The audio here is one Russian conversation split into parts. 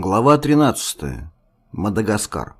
Глава 13. Мадагаскар.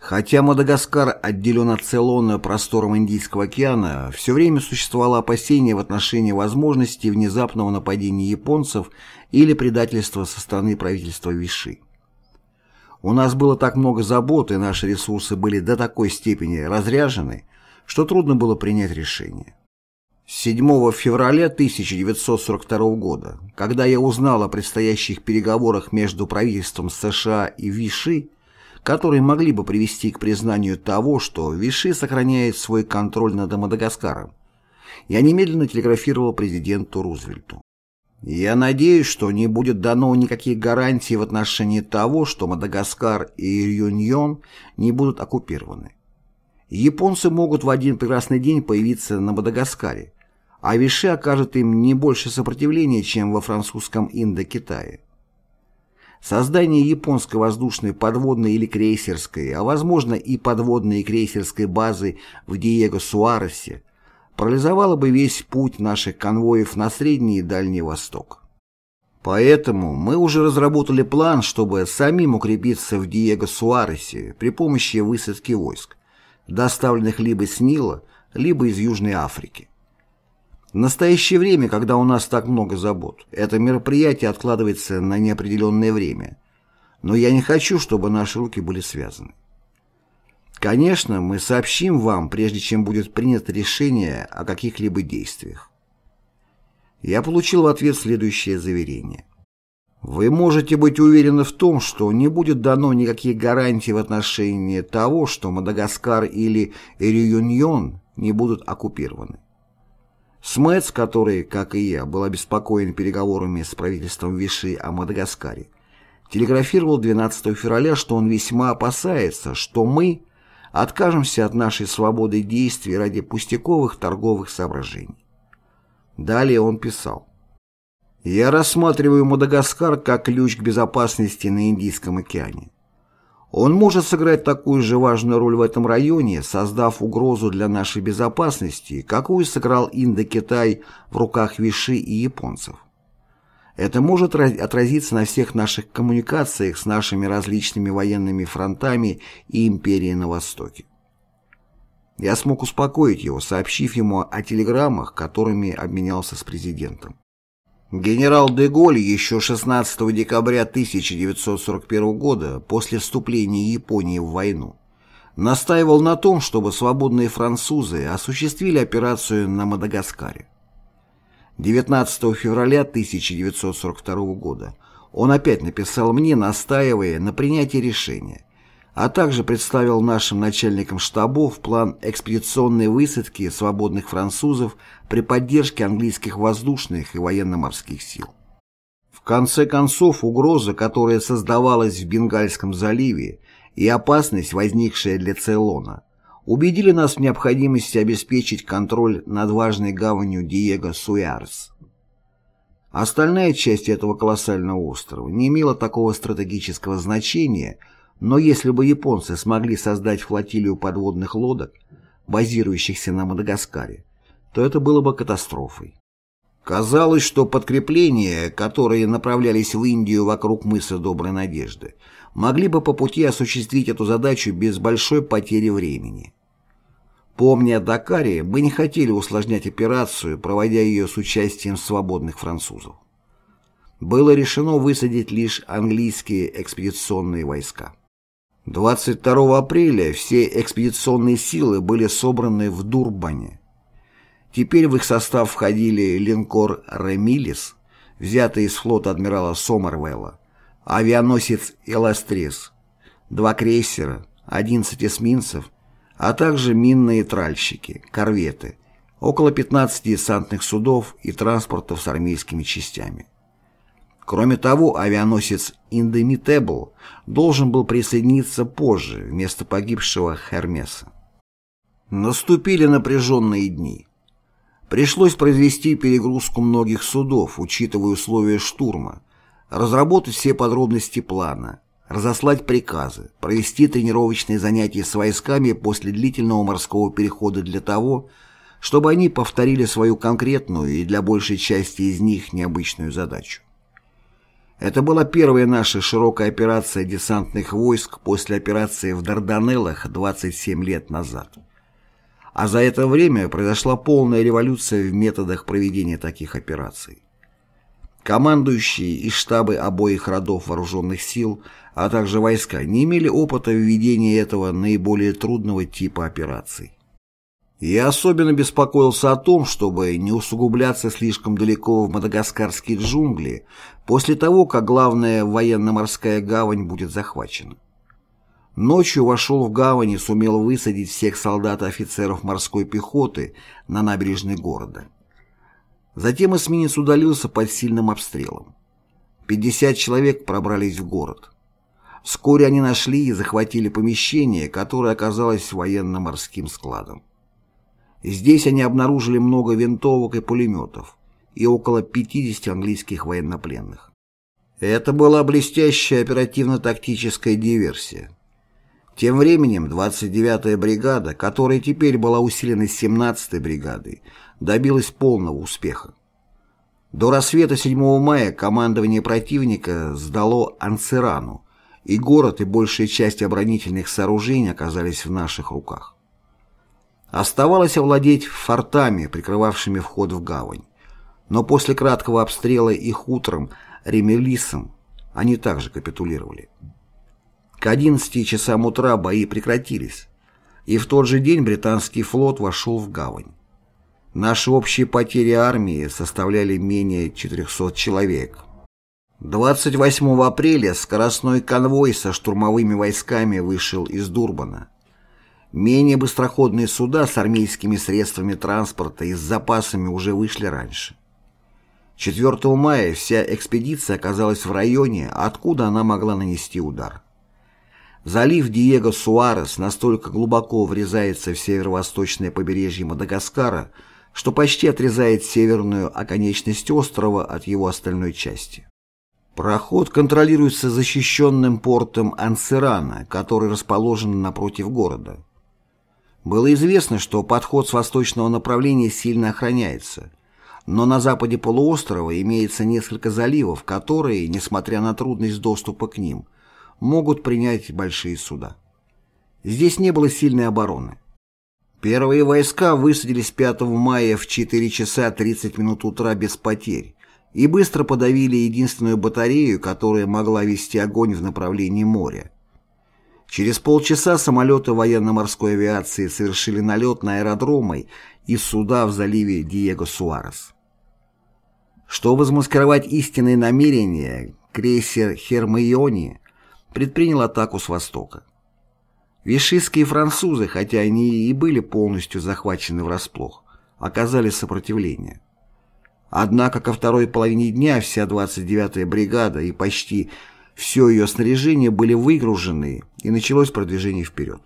Хотя Мадагаскар отделен от Цейлона простором Индийского океана, все время существовало опасение в отношении возможности внезапного нападения японцев или предательства со стороны правительства Виши. У нас было так много забот, и наши ресурсы были до такой степени разряжены, что трудно было принять решение. 7 февраля 1942 года, когда я узнал о предстоящих переговорах между правительством США и Виши, которые могли бы привести к признанию того, что Виши сохраняет свой контроль над Мадагаскаром, я немедленно телеграфировал президенту Рузвельту. Я надеюсь, что не будет дано никаких гарантий в отношении того, что Мадагаскар и Юньон не будут оккупированы. Японцы могут в один прекрасный день появиться на Мадагаскаре, а Виши окажет им не больше сопротивления, чем во французском Индокитае. Создание японской воздушной подводной или крейсерской, а возможно и подводной и крейсерской базы в Диего-Суаресе парализовало бы весь путь наших конвоев на Средний и Дальний Восток. Поэтому мы уже разработали план, чтобы самим укрепиться в Диего-Суаресе при помощи высадки войск, доставленных либо с Нила, либо из Южной Африки. В настоящее время, когда у нас так много забот, это мероприятие откладывается на неопределенное время. Но я не хочу, чтобы наши руки были связаны. Конечно, мы сообщим вам, прежде чем будет принято решение о каких-либо действиях. Я получил в ответ следующее заверение. Вы можете быть уверены в том, что не будет дано никаких гарантий в отношении того, что Мадагаскар или Реюньон не будут оккупированы. Смец, который, как и я, был обеспокоен переговорами с правительством Виши о Мадагаскаре, телеграфировал 12 февраля, что он весьма опасается, что мы откажемся от нашей свободы действий ради пустяковых торговых соображений. Далее он писал. «Я рассматриваю Мадагаскар как ключ к безопасности на Индийском океане. Он может сыграть такую же важную роль в этом районе, создав угрозу для нашей безопасности, какую сыграл Индокитай в руках Виши и японцев. Это может отразиться на всех наших коммуникациях с нашими различными военными фронтами и империей на Востоке. Я смог успокоить его, сообщив ему о телеграммах, которыми обменялся с президентом. Генерал де Голь еще 16 декабря 1941 года, после вступления Японии в войну, настаивал на том, чтобы свободные французы осуществили операцию на Мадагаскаре. 19 февраля 1942 года он опять написал мне, настаивая на принятии решения, а также представил нашим начальникам штабов план экспедиционной высадки свободных французов при поддержке английских воздушных и военно-морских сил. В конце концов, угроза, которая создавалась в Бенгальском заливе, и опасность, возникшая для Цейлона, убедили нас в необходимости обеспечить контроль над важной гаванью Диего Суярс. Остальная часть этого колоссального острова не имела такого стратегического значения – но если бы японцы смогли создать флотилию подводных лодок, базирующихся на Мадагаскаре, то это было бы катастрофой. Казалось, что подкрепления, которые направлялись в Индию вокруг мыса Доброй Надежды, могли бы по пути осуществить эту задачу без большой потери времени. Помня о Дакаре, мы не хотели усложнять операцию, проводя ее с участием свободных французов. Было решено высадить лишь английские экспедиционные войска. 22 апреля все экспедиционные силы были собраны в Дурбане. Теперь в их состав входили линкор «Ремилис», взятый из флота адмирала Сомервелла, авианосец «Эластрис», два крейсера, 11 эсминцев, а также минные тральщики, корветы, около 15 десантных судов и транспортов с армейскими частями. Кроме того, авианосец Indomitable должен был присоединиться позже, вместо погибшего Хермеса. Наступили напряженные дни. Пришлось произвести перегрузку многих судов, учитывая условия штурма, разработать все подробности плана, разослать приказы, провести тренировочные занятия с войсками после длительного морского перехода для того, чтобы они повторили свою конкретную и для большей части из них необычную задачу. Это была первая наша широкая операция десантных войск после операции в Дарданеллах 27 лет назад. А за это время произошла полная революция в методах проведения таких операций. Командующие и штабы обоих родов вооруженных сил, а также войска не имели опыта введения этого наиболее трудного типа операций. Я особенно беспокоился о том, чтобы не усугубляться слишком далеко в мадагаскарские джунгли после того, как главная военно-морская гавань будет захвачена. Ночью вошел в гавань и сумел высадить всех солдат и офицеров морской пехоты на набережной города. Затем эсминец удалился под сильным обстрелом. 50 человек пробрались в город. Вскоре они нашли и захватили помещение, которое оказалось военно-морским складом. Здесь они обнаружили много винтовок и пулеметов и около 50 английских военнопленных. Это была блестящая оперативно-тактическая диверсия. Тем временем 29-я бригада, которая теперь была усилена 17-й бригадой, добилась полного успеха. До рассвета 7 мая командование противника сдало Анцерану, и город и большая часть оборонительных сооружений оказались в наших руках. Оставалось овладеть фортами, прикрывавшими вход в гавань. Но после краткого обстрела их утром ремелисом они также капитулировали. К 11 часам утра бои прекратились, и в тот же день британский флот вошел в гавань. Наши общие потери армии составляли менее 400 человек. 28 апреля скоростной конвой со штурмовыми войсками вышел из Дурбана. Менее быстроходные суда с армейскими средствами транспорта и с запасами уже вышли раньше. 4 мая вся экспедиция оказалась в районе, откуда она могла нанести удар. Залив Диего Суарес настолько глубоко врезается в северо-восточное побережье Мадагаскара, что почти отрезает северную оконечность острова от его остальной части. Проход контролируется защищенным портом Ансерана, который расположен напротив города. Было известно, что подход с восточного направления сильно охраняется, но на западе полуострова имеется несколько заливов, которые, несмотря на трудность доступа к ним, могут принять большие суда. Здесь не было сильной обороны. Первые войска высадились 5 мая в 4 часа 30 минут утра без потерь и быстро подавили единственную батарею, которая могла вести огонь в направлении моря. Через полчаса самолеты военно-морской авиации совершили налет на аэродромы и суда в заливе Диего Суарес. Чтобы замаскировать истинные намерения, крейсер «Хермайони» предпринял атаку с востока. Вишистские французы, хотя они и были полностью захвачены врасплох, оказали сопротивление. Однако ко второй половине дня вся 29-я бригада и почти все ее снаряжение были выгружены, и началось продвижение вперед.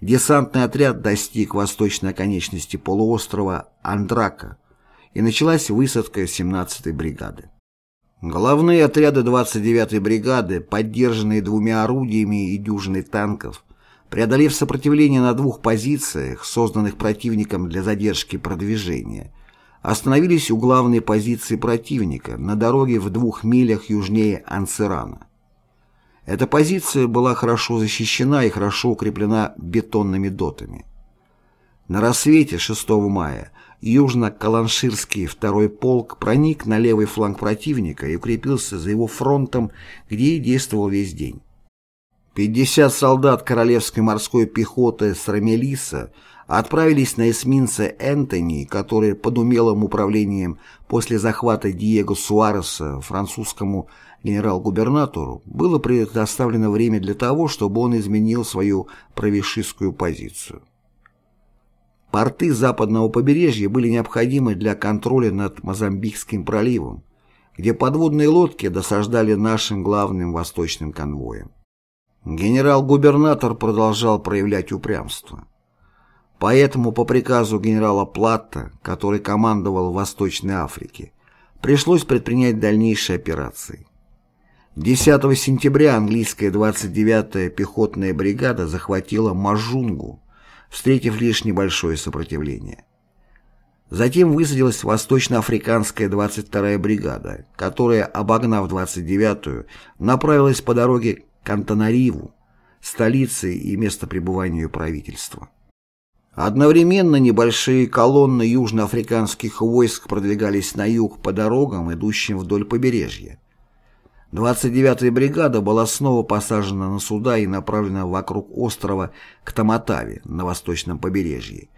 Десантный отряд достиг восточной оконечности полуострова Андрака, и началась высадка 17-й бригады. Главные отряды 29-й бригады, поддержанные двумя орудиями и дюжиной танков, преодолев сопротивление на двух позициях, созданных противником для задержки продвижения, остановились у главной позиции противника на дороге в двух милях южнее Ансерана. Эта позиция была хорошо защищена и хорошо укреплена бетонными дотами. На рассвете 6 мая южно-каланширский второй полк проник на левый фланг противника и укрепился за его фронтом, где и действовал весь день. 50 солдат королевской морской пехоты с Рамелиса отправились на эсминце Энтони, который под умелым управлением после захвата Диего Суареса французскому генерал-губернатору было предоставлено время для того, чтобы он изменил свою правишистскую позицию. Порты западного побережья были необходимы для контроля над Мозамбикским проливом, где подводные лодки досаждали нашим главным восточным конвоям. Генерал-губернатор продолжал проявлять упрямство. Поэтому по приказу генерала Платта, который командовал в Восточной Африке, пришлось предпринять дальнейшие операции. 10 сентября английская 29-я пехотная бригада захватила Мажунгу, встретив лишь небольшое сопротивление. Затем высадилась Восточноафриканская 22-я бригада, которая, обогнав 29-ю, направилась по дороге к Антанариву, столице и место пребывания правительства. Одновременно небольшие колонны южноафриканских войск продвигались на юг по дорогам, идущим вдоль побережья. 29-я бригада была снова посажена на суда и направлена вокруг острова к Таматаве на восточном побережье,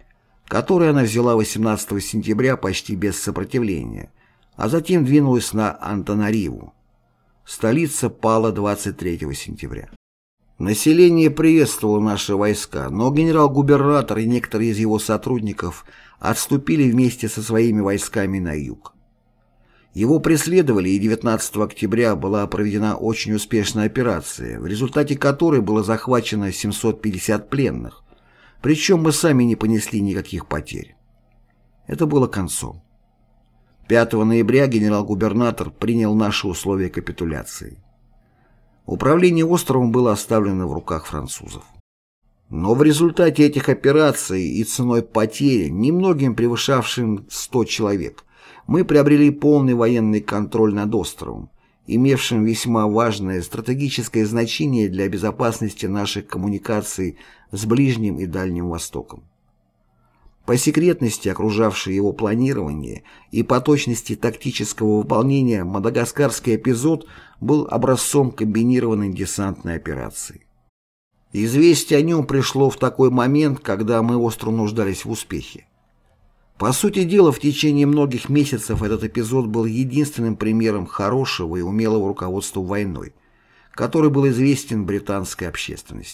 который она взяла 18 сентября почти без сопротивления, а затем двинулась на Антанариву. Столица пала 23 сентября. Население приветствовало наши войска, но генерал-губернатор и некоторые из его сотрудников отступили вместе со своими войсками на юг. Его преследовали, и 19 октября была проведена очень успешная операция, в результате которой было захвачено 750 пленных, причем мы сами не понесли никаких потерь. Это было концом. 5 ноября генерал-губернатор принял наши условия капитуляции. Управление островом было оставлено в руках французов. Но в результате этих операций и ценой потери, немногим превышавшим 100 человек, мы приобрели полный военный контроль над островом, имевшим весьма важное стратегическое значение для безопасности наших коммуникаций с Ближним и Дальним Востоком. По секретности окружавшей его планирование и по точности тактического выполнения мадагаскарский эпизод был образцом комбинированной десантной операции. Известие о нем пришло в такой момент, когда мы остро нуждались в успехе. По сути дела, в течение многих месяцев этот эпизод был единственным примером хорошего и умелого руководства войной, который был известен британской общественности.